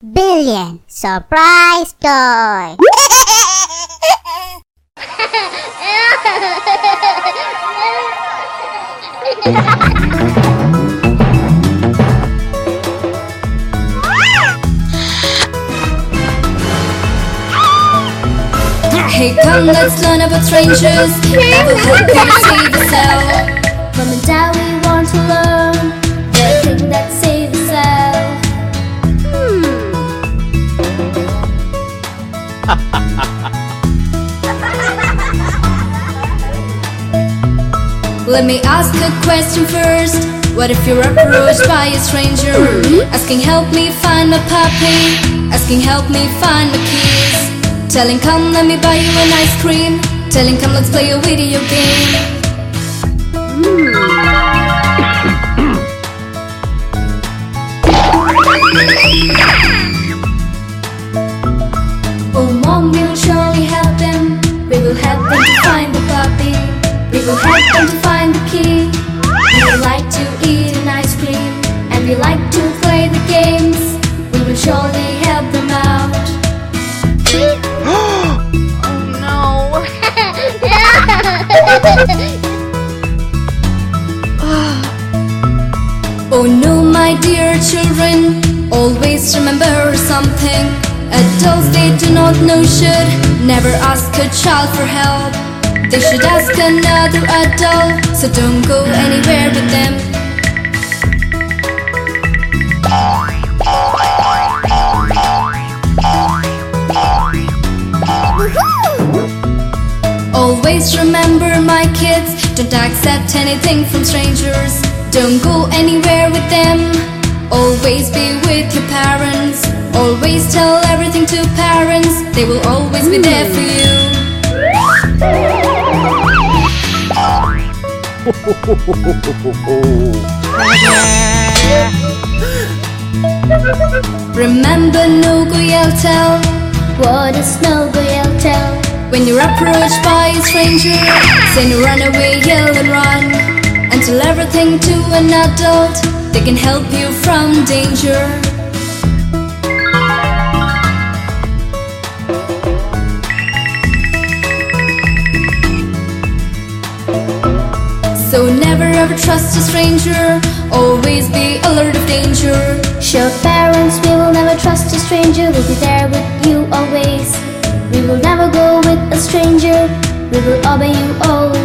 Billion Surprise Toy! Hey, come, let's learn about strangers. That Let me ask a question first. What if you're approached by a stranger? Asking, help me find my puppy. Asking, help me find my keys. Telling, come, let me buy you an ice cream. Telling, come, let's play a video game. Oh, help them to find the puppy. We will help them to find the key. We would like to eat an ice cream, and we like to play the games. We will surely help them out. Oh no. Oh no, my dear children, always remember something. Adults they do not know should never ask a child for help. They should ask another adult, so don't go anywhere with them. Always remember, my kids, don't accept anything from strangers. Don't go anywhere with them. Always be with your parents. Always tell everything to parents. They will always be there for you. Remember, no go yell tell. What is no go yell tell? When you're approached by a stranger, say no run away, yell and run. And tell everything to an adult, they can help you from danger. So never ever trust a stranger, always be alert of danger. Show parents we will never trust a stranger. We'll be there with you always. We will never go with a stranger. We will obey you always.